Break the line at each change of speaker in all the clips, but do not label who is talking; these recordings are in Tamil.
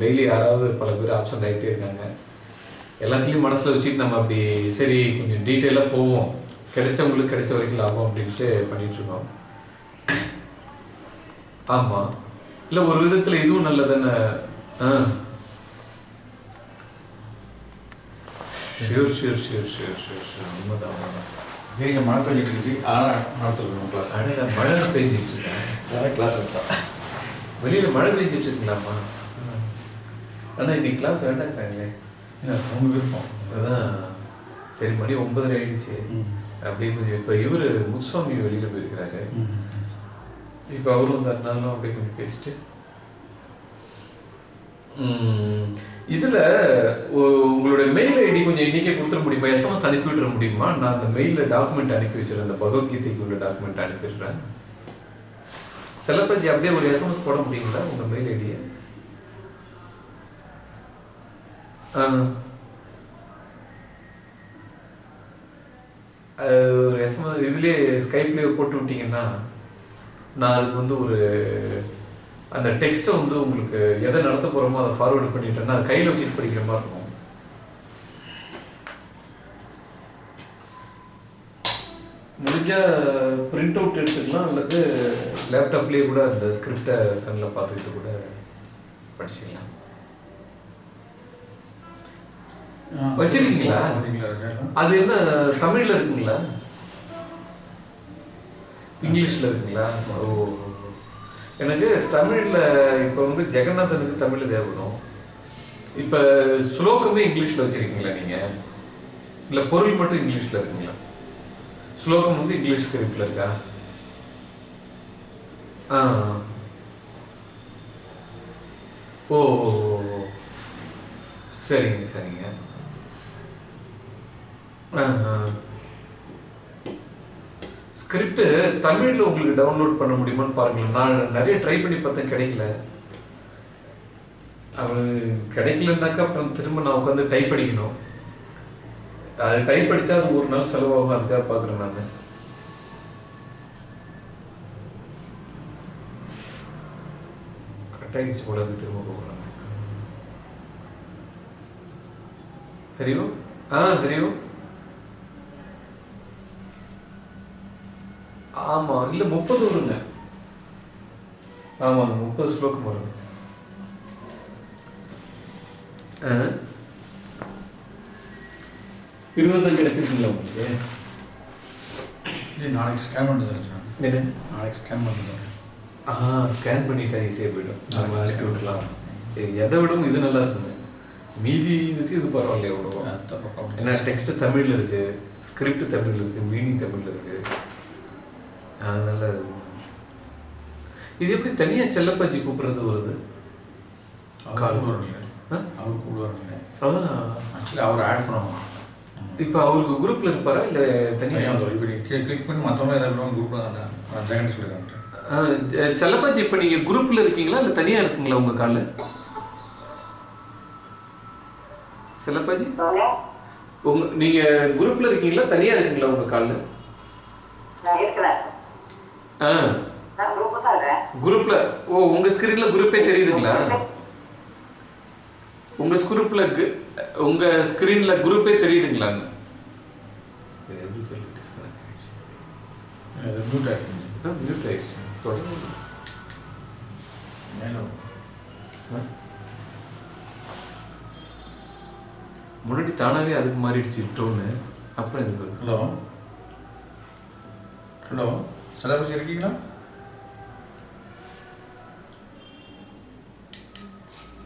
டெய்லி யாராவது பல பேர் ஆப்சண்ட் ஆகிட்டே இருக்காங்க. எல்லாத்தையும் மனசில் வச்சுட்டு நம்ம அப்படி சரி கொஞ்சம் டீட்டெயிலாக போவோம். கிடைச்சவங்களுக்கு கிடைச்ச வரைக்கும் லாபம் அப்படின்ட்டு பண்ணிட்டு இருக்கோம். ஆமாம் இல்லை ஒரு விதத்தில் இதுவும் நல்லதானே ஆ. Sure sure sure sure sure sure உண்மைதான் உண்மைதான்.
நீங்க மழை பெஞ்சிட்டு இருக்கு ஆனால் நடத்துருக்கணும் கிளாஸ்
மழை பெஞ்சிட்டு இருக்கேன்.
கிளாஸ் எடுத்தேன்
வெளியில மழை பெஞ்சிட்டு இருக்குங்களாம்மா? ஆனா இன்னைக்கு கிளாஸ் வேண்டாங்கிறாங்களே.
ரொம்ப விருப்பம்.
அதான். சரி மணி ஒன்பதரை ஆயிடுச்சு. அப்படியே கொஞ்சம் இப்போ இவர் முத்துசாமி வெளியில போயிருக்கிறாரு. இப்போ அவரும் வந்தாருனாலும் அப்படியே கொஞ்சம் பேசிட்டு. இதுல உங்களுடைய மெயில் ஐடி கொஞ்சம் இன்னைக்கே கொடுத்துட முடியுமா? எஸ்எம்எஸ் அனுப்பி விட்டுற முடியுமா? நான் அந்த மெயில்ல டாக்குமெண்ட் அனுப்பி வச்சிருந்தேன் அந்த பகவத்கீதைக்கு உள்ள டாக்குமெண்ட் அனுப்பிடுறேன். செல்லப்பதி அப்படியே ஒரு எஸ்எம்எஸ் போட முடியுங்களா? உங்க மெயில் ஐடியை ஒரு எஸ்எம்எஸ் இதுலேயே ஸ்கைப்லேயே போட்டு விட்டீங்கன்னா நான் அதுக்கு வந்து ஒரு அந்த டெக்ஸ்ட்டை வந்து உங்களுக்கு எதை நடத்த போகிறோமோ அதை ஃபார்வேர்டு பண்ணிட்டேன்னா அது கையில் வச்சுட்டு படிக்கிற மாதிரி இருக்கும். முடிஞ்சா பிரிண்ட் அவுட் எடுத்துக்கலாம் அல்லது லேப்டாப்லேயே கூட அந்த ஸ்கிரிப்டை கண்ணில் பார்த்துக்கிட்டு கூட படிச்சுக்கலாம். வச்சிருக்கீங்களா? அது என்ன தமிழ்ல இருக்குங்களா? இங்கிலீஷ்ல இருக்குங்களா? ஓ. எனக்கு தமிழ்ல இப்போ வந்து ஜெகநாதனுக்கு தமிழ்ல தேவைப்படும் இப்ப ஸ்லோகமே இங்கிலீஷ்ல வச்சிருக்கீங்களா நீங்க? இல்ல பொருள் மட்டும் இங்கிலீஷ்ல இருக்குங்களா? ஸ்லோகம் வந்து இங்கிலீஷ் ஸ்கிரிப்ட்ல இருக்கா? ஆ. ஓ ஓ, ஓ, ஓ. சரிங்க சரிங்க. ஸ்கிரிப்ட் தமிழ்ல உங்களுக்கு டவுன்லோட் பண்ண முடியுமான்னு பாருங்களேன். நான் நிறைய ட்ரை பண்ணி பார்த்தேன் கிடைக்கல. அவரு கிடைக்கலன்னாக்கா அப்புறம் திரும்ப நான் உட்காந்து டைப் அடிக்கணும். அது டைப் அடிச்சா அது ஒரு நாள் செலவாகும் அதுக்காக பார்க்குறேன் நான். கட்டாயிடுச்சு போல இருக்கு திரும்ப போகிறாங்க ஹரி ஓம் ஆ ஹரி ஓம் ஆமா இல்ல முப்பது வருங்க. ஆமாங்க முப்பது ஸ்லோகம் வருங்க. இருபத்தஞ்சு கிடைச்சிருக்குங்களா உங்களுக்கு?
நாளைக்கு ஸ்கேன் பண்ணுறது நாளைக்கு ஸ்கேன் பண்ணுறது
ஆ ஸ்கேன் பண்ணிட்டா ஈஸியாக போயிடும். நம்ம அனுப்பி விட்டுலாம் எதை விடவும் இது நல்லா இருக்குங்க மீதி இதுக்கு இது பரவாயில்ல எவ்வளோ ஏன்னா டெக்ஸ்ட் தமிழ்ல இருக்கு ஸ்கிரிப்ட் தமிழ்ல இருக்கு மீனிங் தமிழ்ல இருக்கு. அதனால இது எப்படி தனியா செல்லப்பாச்சி கூப்பிடுறது வருது
கால்? அவர் கூப்பிடுவாருங்க
அதான்
ஆக்சுவலி அவர் ஆட் பண்ணுவாங்க
இப்ப அவருக்கு குரூப்ல இருப்பாரா இல்ல தனியா?
தனியாக வரும் இப்போ நீங்கள் கிளிக் பண்ணி மற்றவங்க ஏதாவது குரூப்பில் தான் ஜெகன் சொல்லிடுறாங்க
செல்லப்பாச்சி இப்ப நீங்க குரூப்ல இருக்கீங்களா? இல்ல தனியா இருக்குங்களா உங்க கால்ல? செல்லப்பாஜி உங்க நீங்க குரூப்ல இருக்கீங்களா? தனியா இருக்கீங்களா உங்க கால்ல? ஆ.
நான் குரூப் தான் இருக்கேன்.
குரூப்ல ஓ உங்க ஸ்கிரீன்ல குரூப்பே தெரியுதுங்களா? உங்க ஸ்குரூப்ல உங்க ஸ்கிரீன்ல குரூப்பே தெரியுதுங்களா? இது எப்படி சொல்லி disconnect ஆயிடுச்சு?
அது மியூட் ஆகிடுங்க
ஆ? முன்னாடி தானாவே அதுக்கு மாறிடுச்சு டோனு. அப்புறம் இது.
ஹலோ. ஹலோ. சிலபஸ் இருக்கீங்களா?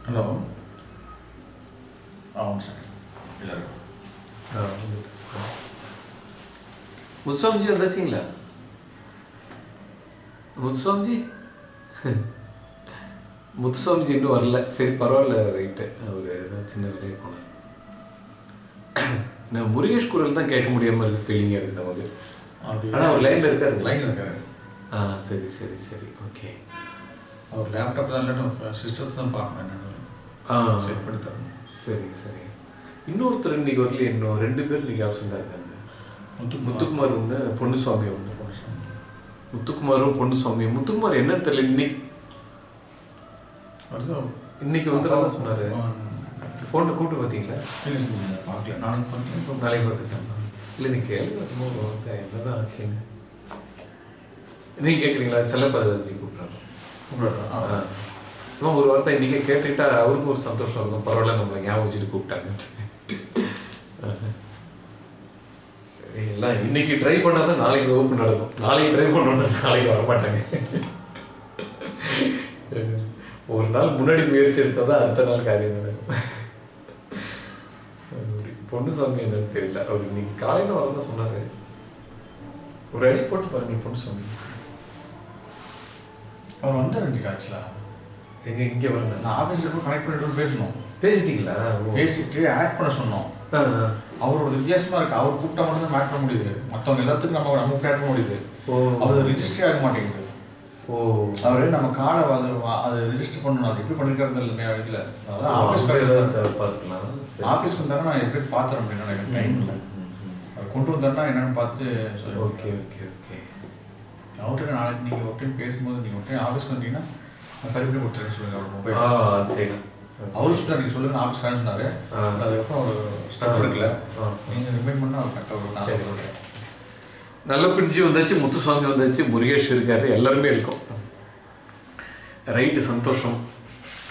ஹலோ. ஆ ஒன் செகண்ட் இல்லை
ஆ, வந்துட்டு. முத்துசாமிஜி வந்தாச்சுங்களா? முத்துசாமிஜி? முத்துசாமிஜி இன்னும் வரல. சரி பரவாயில்ல ரைட்டு அவர் ஏதாவது சின்ன வேலையை போனார். நான் முருகேஷ் குரல் தான் கேட்க முடியாம இருக்கு ஃபீலிங்காக இருக்கு நமக்கு. ஆனா அவர் லைன்ல இருக்காரு.
லைனில் இருக்காரு.
ஆ சரி சரி சரி. ஓகே
அவர் லேப்டாப் இல்லாட்டும் சிஸ்டத்தை தான் பார்க்கணும். என்னன்னு
ஆ.
செட் பண்ணி தரணும்.
சரி சரி. இன்னொருத்தர் இன்னைக்கு வரல இன்னும் ரெண்டு பேர் இன்னைக்கு ஆப்ஷனாக இருக்காங்க. முத்துக்குமார். ஒன்று பொன்னுசுவாமி ஒன்று முத்துக்குமாரும் பொன்னுசாமியும் முத்துக்குமார் என்னன்னு தெரியல இன்னைக்கு. இன்னைக்கு வந்து தான் சொன்னாரு. ஃபோனில் கூப்பிட்டு பார்த்தீங்களா?
பார்க்கல. நானும் பார்க்கல
நாளைக்கு பார்த்துக்கலாம். இல்லை நீ கேளுங்க சும்மா ஒரு வார்த்தை என்னதான் ஆச்சுங்க நீங்கள் கேட்குறீங்களா? செல்லப்பதாஜி கூப்பிட்றாங்க.
கூப்பிடுறா
சும்மா ஒரு வார்த்தை இன்னைக்கே கேட்டுக்கிட்டா அவருக்கும் ஒரு சந்தோஷம் இருக்கும். பரவாயில்ல நம்மளை ஞாபகம் வச்சுட்டு கூப்பிட்டாங்க இன்னைக்கு ட்ரை பண்ணாதான் நாளைக்கு வகுப்பு நடக்கும். நாளைக்கு ட்ரை பண்ணோம்னா நாளைக்கு வரமாட்டாங்க. ஒரு நாள் முன்னாடி முயற்சி எடுத்தால் தான் அடுத்த நாள் காரியம் நடக்கும். பொண்ணு சுவாமி என்னன்னு தெரியல. அவர் இன்னைக்கு காலையில் வரதான் சொன்னாரு. ஒரு அடி போட்டு பாருங்க பொண்ணு சுவாமி
அவர் வந்தார் இன்னைக்கு ஆக்சுவலா
எங்க இங்கே வரல.
நான் ஆஃபீஸில் போய் கனெக்ட் பண்ணிட்டு பேசணும்.
பேசிட்டீங்களா.
பேசிட்டு ஆட் பண்ண சொன்னோம். அவரோட வித்தியாசமா இருக்கு. அவர் கூப்பிட்டா மட்டும் தான் ஆட் பண்ண முடியுது. மற்றவங்க எல்லாத்துக்கும் நம்ம நமக்கு ஆட் பண்ண முடியுது. அவர் ரிஜிஸ்டர் ஆக மாட்டேங்குது.
ஓ.
அவரு நம்ம காலை அது அது ரிஜிஸ்டர் பண்ணணும். அது எப்படி பண்ணிக்கிறது இல்லை வீட்டில் அதான் ஆஃபீஸ்
ஆஃபீஸ் பார்க்கலாம் சரி.
ஆஃபீஸ்க்கு வந்தாலும் நான் எப்படி பார்த்துறேன் அப்படின்னு எனக்கு டைம் இல்லை. அவர் கொண்டு வந்தாருன்னா என்னன்னு பார்த்து சொல்லி
ஓகே ஓகே ஓகே.
அவர்கிட்ட நாளைக்கு நீங்கள் ஒரு டைம் பேசும்போது நீங்கள் ஒரு டைம் ஆஃபீஸ்க்கு வந்தீங்கன்னா நான் சரி பண்ணி கொடுத்துறேன்னு சொல்லுங்க. அவர் மொபைல்
அது செய்யலாம்
அவரு சொன்னார் நீங்கள் சொல்லுங்க ஆஃபீஸ்
ஆ.
அதுக்கப்புறம் அவர் ஸ்டெப் எடுக்கல. நீங்கள் ரிமைண்ட் பண்ணால் அவர் கரெக்டாக வரும்.
நல்ல பிரிஞ்சு வந்தாச்சு முத்துசுவாமி வந்தாச்சு முருகேஷ் இருக்காரு எல்லாருமே இருக்கோம். ரைட்டு சந்தோஷம்.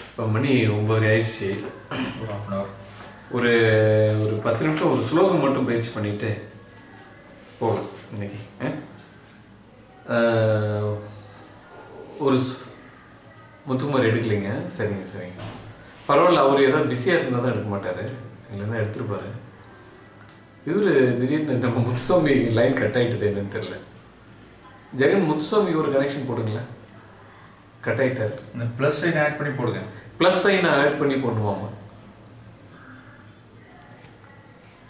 இப்போ மணி ஒம்பது ஆயிடுச்சு.
ஒரு ஹாஃப் அன் ஹவர்
ஒரு ஒரு பத்து நிமிஷம் ஒரு ஸ்லோகம் மட்டும் பயிற்சி பண்ணிட்டு போகலாம் இன்னைக்கு ஒரு முத்துக்குமார் எடுக்கலைங்க. சரிங்க சரிங்க. பரவாயில்ல அவர் ஏதாவது பிஸியாக இருந்தால் தான் எடுக்க மாட்டார். இல்லைன்னா எடுத்துருப்பாரு. இவர் திடீர்னு நம்ம முத்துசுவாமி லைன் கட் ஆகிட்டது என்னன்னு தெரியல. ஜெகன் முத்துசுவாமி ஒரு கனெக்ஷன் போடுங்களேன். கட் ஆகிட்டார்
இந்த ப்ளஸ் சைன் ஆட் பண்ணி போடுங்க.
ப்ளஸ் சைன் ஆட் பண்ணி பண்ணுவாமா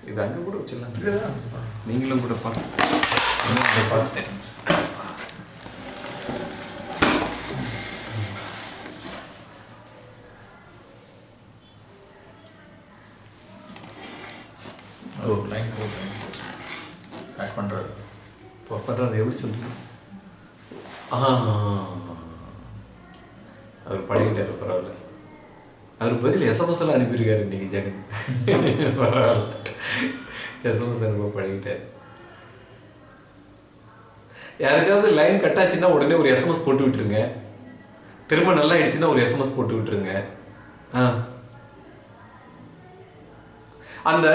இது அங்கே கூட வச்சிடலாம். நீங்களும் கூட பார்த்து பார்த்தேன்
ஒரு லைன் போட்டு ஆட் பண்ணுறாரு
இப்போ ஆ அவர் பழகிட்டாரு பரவாயில்ல. அவர் பதில் எஸ்எம்எஸ் எல்லாம் அனுப்பியிருக்காரு இன்னைக்கு ஜெகன். பரவாயில்ல. எஸ்எம்எஸ் அனுப்ப பழகிட்டாரு. யாருக்காவது லைன் கட் ஆச்சுன்னா உடனே ஒரு எஸ்எம்எஸ் போட்டு விட்டுருங்க. திரும்ப நல்லா ஆயிடுச்சுன்னா ஒரு எஸ்எம்எஸ் போட்டு விட்டுருங்க. ஆ. அந்த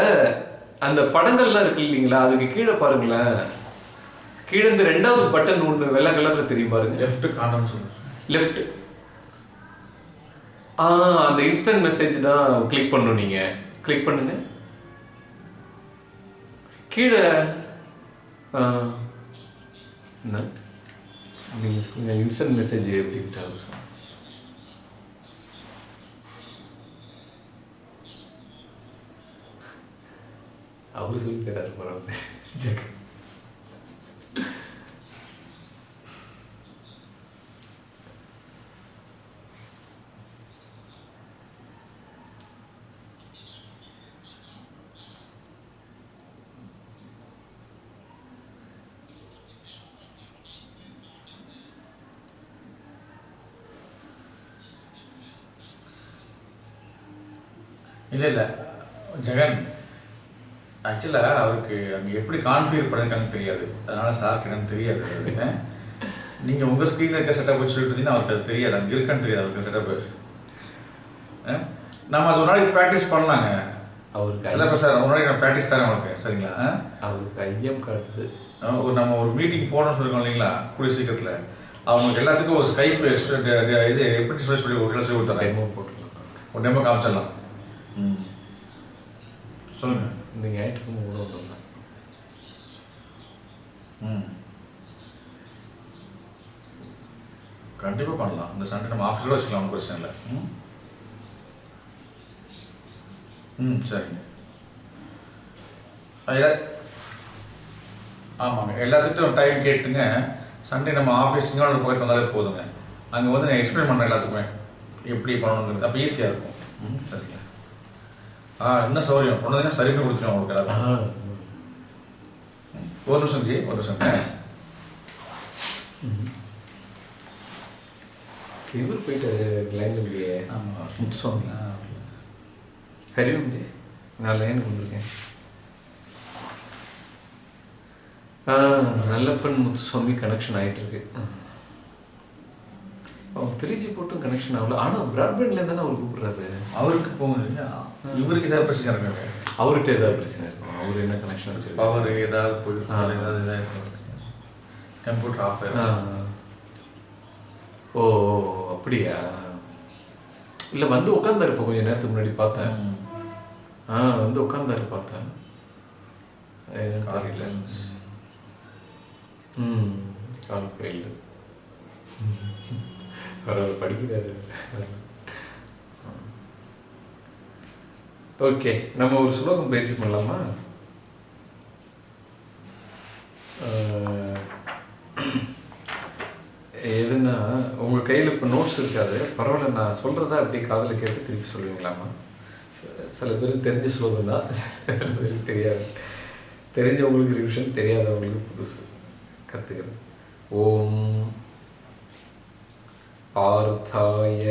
அந்த படங்கள்லாம் இருக்கு இல்லைங்களா? அதுக்கு கீழே பாருங்களேன். கீழே இந்த ரெண்டாவது பட்டன் ஒன்று வெள்ளை கலர்ல தெரியும் பாருங்க.
லெஃப்ட் காண்டம் சொல்லுங்க.
லெஃப்ட் ஆ அந்த இன்ஸ்டன்ட் மெசேஜ் தான் கிளிக் பண்ணணும் நீங்க. கிளிக் பண்ணுங்க. கீழே என்ன? நீங்க சொல்லுங்க இன்ஸ்டன்ட் மெசேஜ் எப்படி விட்டாலும் சார் அவரு சொல்லி தராரு பரவாயில்ல. ஜெகன்
இல்லை இல்லை ஜெகன் ஆக்சுவலாக அவருக்கு அங்கே எப்படி கான்ஃபிகர் பண்ணிருக்காங்க தெரியாது. அதனால சாருக்கு என்னன்னு தெரியாது. நீங்கள் உங்கள் ஸ்க்ரீனில் இருக்க செட்டப் வச்சு சொல்லிட்டு இருந்தீங்கன்னா அவருக்கு அது தெரியாது. அங்கே இருக்கான்னு தெரியாது அவருக்கு செட்டப்பு நம்ம அது ஒரு நாளைக்கு ப்ராக்டிஸ் பண்ணலாங்க.
அவருக்கு
சில பேர் சார் ஒரு நாளைக்கு நான் ப்ராக்டிஸ் தரேன் அவருக்கு சரிங்களா?
அவருக்கு ஐயம் காட்டுது
ஒரு நம்ம ஒரு மீட்டிங் போகணும்னு சொல்லிருக்கோம் இல்லைங்களா? கூடிய சீக்கிரத்தில். அவங்களுக்கு எல்லாத்துக்கும் ஒரு ஸ்கைப் இது எப்படி சொல்லி சொல்லி ஒரு சொல்லி கொடுத்தாங்க
டெமோ போட்டுக்கலாம்.
ஒரு டெமோ காமிச்சிடலாம். ம். சொல்லுங்கள்
இந்த ஞாயிற்றுக்கிழமை கூட வந்துடலாம்
ம். கண்டிப்பாக பண்ணலாம். இந்த சண்டே நம்ம ஆஃபீஸில் வச்சுக்கலாம் ஒன்றும் பிரச்சனை இல்லை. ம். ம் சரிங்க. எல்லா ஆமாங்க. எல்லாத்துக்கிட்டும் டைம் கேட்டுங்க. சண்டே நம்ம ஆஃபீஸ் சிங்கானூர் போயிட்டு வந்தாலே போதுங்க. அங்கே வந்து நான் எக்ஸ்பிளைன் பண்ணுறேன் எல்லாத்துக்குமே. எப்படி பண்ணணுங்கிறது. அப்போ ஈஸியாக இருக்கும். ம் சரிங்க. ஆ இன்னும் சௌரியம் வந்தீங்கன்னா சரி பண்ணி கொடுத்துருவோம் உங்களுக்கு ஒரு நிமிஷம் ஜி ஒரு நிமிஷம்.
இவர் போயிட்டு லைன்ல இல்லையே.
ஆமாம்
முத்துசுவாமி ஹரிவம் ஜி நான் லைனுக்கு வந்திருக்கேன். ஆ நல்லப்பன் முத்துசுவாமி கனெக்ஷன் ஆயிட்டு இருக்கு. அவன் திருச்சி போட்டும் கனெக்ஷன் ஆகல. ஆனா பிராட்பேண்ட்ல தானே அவர் கூப்பிடுறாரு.
அவருக்கு போகுது இவருக்கு ஏதாவது பிரச்சனை இருக்காங்க?
அவர்கிட்ட ஏதாவது பிரச்சனை இருக்கும் அவர் என்ன கனெக்ஷன் வச்சிருக்காரு?
பவர் ஏதாவது. போயிருக்கும் ஏதாவது இதாக கம்ப்யூட்டர் ஆஃப். ஆயிரும்
ஓ அப்படியா? இல்ல வந்து உட்காந்தாரு இப்போ கொஞ்ச நேரத்துக்கு முன்னாடி பார்த்தேன். ஆ வந்து உட்காந்தாரு பார்த்தேன். தெரியல. ம் கால் ஃபெயில்டு அவர் படிக்கிறாரு. ஓகே நம்ம ஒரு சுலோகம் பேசி பண்ணலாமா அஹ், எதுனா உங்க இப்போ நோட்ஸ் இருக்காது. பரவாயில்ல நான் சொல்கிறதா அப்படியே காதில் கேட்டு திருப்பி சொல்லுவீங்களாமா சில- பேருக்கு தெரிஞ்ச ஸ்லோகம் தான். சில பேருக்கு தெரியாது. தெரிஞ்சவங்களுக்கு ரிவிஷன் தெரியாதவங்களுக்கு புதுசு. கற்றுக்கிறது ஓம் पार्थाय।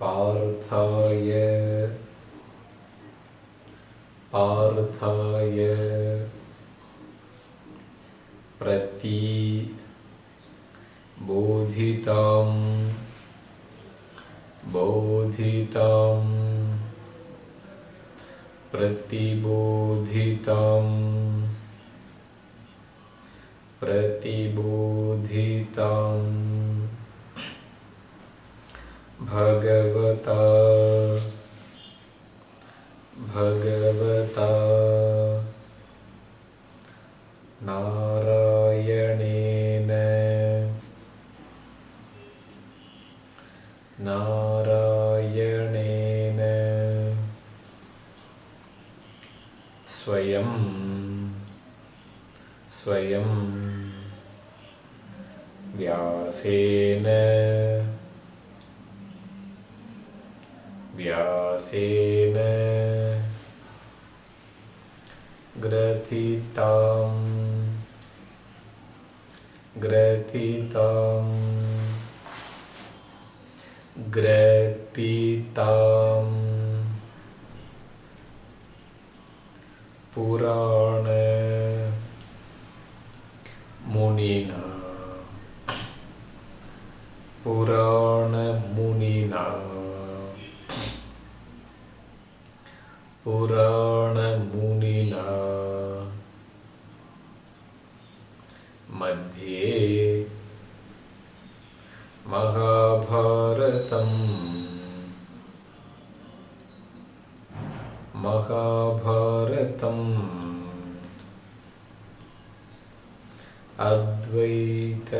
पार्थाय। पार्थाय। प्रति बोधितां प्रतिबोधितम् प्रतिबोधिताम्। प्रतिबोधिताम्। भगवता। भगवता। ग्रथितां प्राण पुराणमुनिला मध्ये महाभारतम्। महाभारतम्। अद्वैत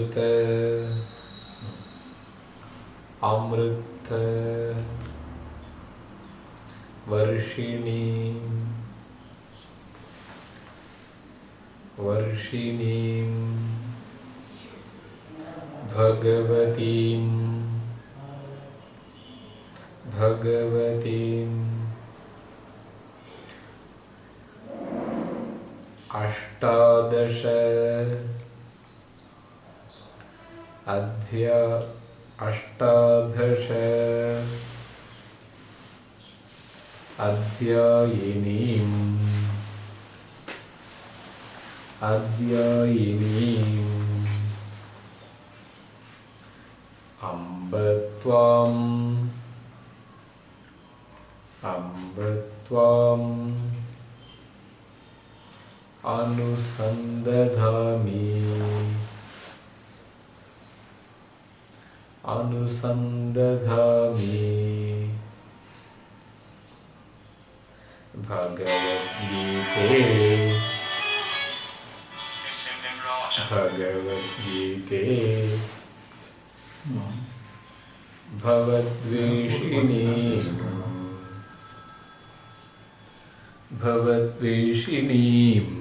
अमृत अमृत वर्षिणी वर्षिणीं भगवतीं भगवतीम् अष्टादश अध्या अष्टादश अध्यायिनीम्। अध्यायिनीम् अम्ब त्वाम् अम्ब त्वाम् अनुसन्दधामि अनुसन्दधामि भगवद्गीते। भगवद्गीते भवद्वेषिणी भवद्वेषिणीम्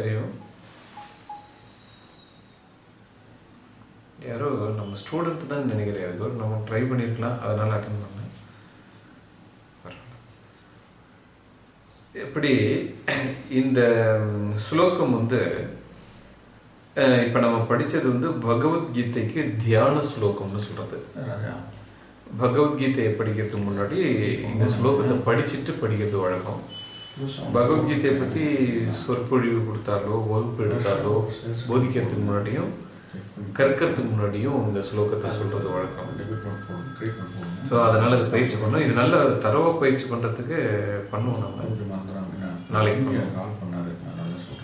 ஓம் யாரோ நம்ம ஸ்டூடெண்ட் தான் நினைக்கிறேன் அதுக்கு ஒரு நம்ம ட்ரை பண்ணியிருக்கலாம் அதனால அட்டன் பண்ணேன். எப்படி இந்த ஸ்லோகம் வந்து இப்ப நம்ம படிச்சது வந்து பகவத்கீதைக்கு தியான ஸ்லோகம்னு சொல்றது
ராஜா
பகவத்கீதையை படிக்கிறதுக்கு முன்னாடி இந்த ஸ்லோகத்தை படிச்சுட்டு படிக்கிறது வழக்கம் பகவத்கீதையை பத்தி சொற்பொழிவு கொடுத்தாலோ வகுப்பு எடுத்தாலோ போதிக்கிறதுக்கு முன்னாடியும் கற்கிறதுக்கு முன்னாடியும் இந்த ஸ்லோகத்தை சொல்றது வழக்கம். ஸோ அதனால அது பயிற்சி பண்ணோம். இது நல்ல தரவா பயிற்சி பண்றதுக்கு பண்ணுவோம் நம்ம. நாளைக்கு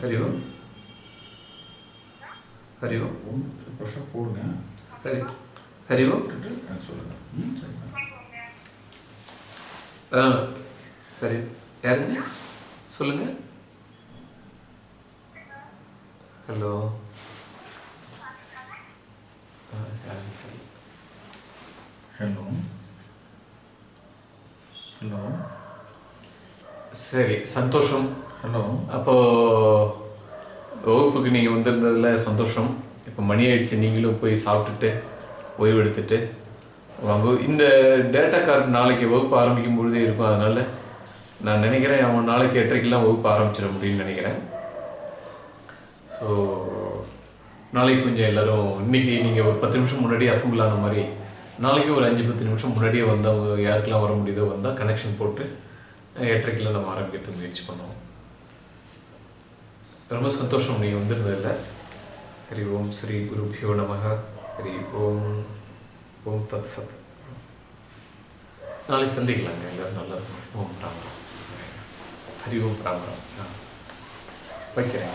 ஹரி ஓம். ஹரி ஓம்.
போடுங்க.
ஹரி ஹரி ஓம்.
போட்டுட்டு எனக்கு சொல்லுங்க ம் சரிங்க.
ஆ சரி யாருங்க? சொல்லுங்க. ஹலோ.
ஹலோ ஹலோ
சரி சந்தோஷம்.
ஹலோ
அப்போ வகுப்புக்கு நீங்கள் வந்திருந்ததுல சந்தோஷம். இப்போ மணி ஆயிடுச்சு நீங்களும் போய் சாப்பிட்டுட்டு ஓய்வு எடுத்துட்டு வாங்க. இந்த டேட்டா கார்டு நாளைக்கு வகுப்பு ஆரம்பிக்கும் பொழுதே இருக்கும் அதனால நான் நினைக்கிறேன் அவன் நாளைக்கு எட்டரைக்கெல்லாம் வகுப்பு ஆரம்பிச்சிட முடியும்னு நினைக்கிறேன். ஸோ நாளைக்கு கொஞ்சம் எல்லோரும் இன்னைக்கு நீங்கள் ஒரு பத்து நிமிஷம் முன்னாடி அசம்பிள் ஆன மாதிரி நாளைக்கு ஒரு அஞ்சு பத்து நிமிஷம் முன்னாடியே வந்தவங்க யாருக்கெல்லாம் வர முடியுதோ வந்தால் கனெக்ஷன் போட்டு எட்டரைக்கெல்லாம் நம்ம ஆரம்பிக்கிறது முயற்சி பண்ணுவோம். ரொம்ப சந்தோஷம் நீங்கள் வந்திருந்ததில்ல ஹரி ஓம் ஸ்ரீ குருபியோ நமக ஹரி ஓம் ஓம் தத் சத். நாளைக்கு சந்திக்கலாங்க எல்லோரும் நல்லா இருக்கும் ஓம் ராம். ராம் ஹரி ஓம் ராம் ராம் ஆ. வைக்கிறேன்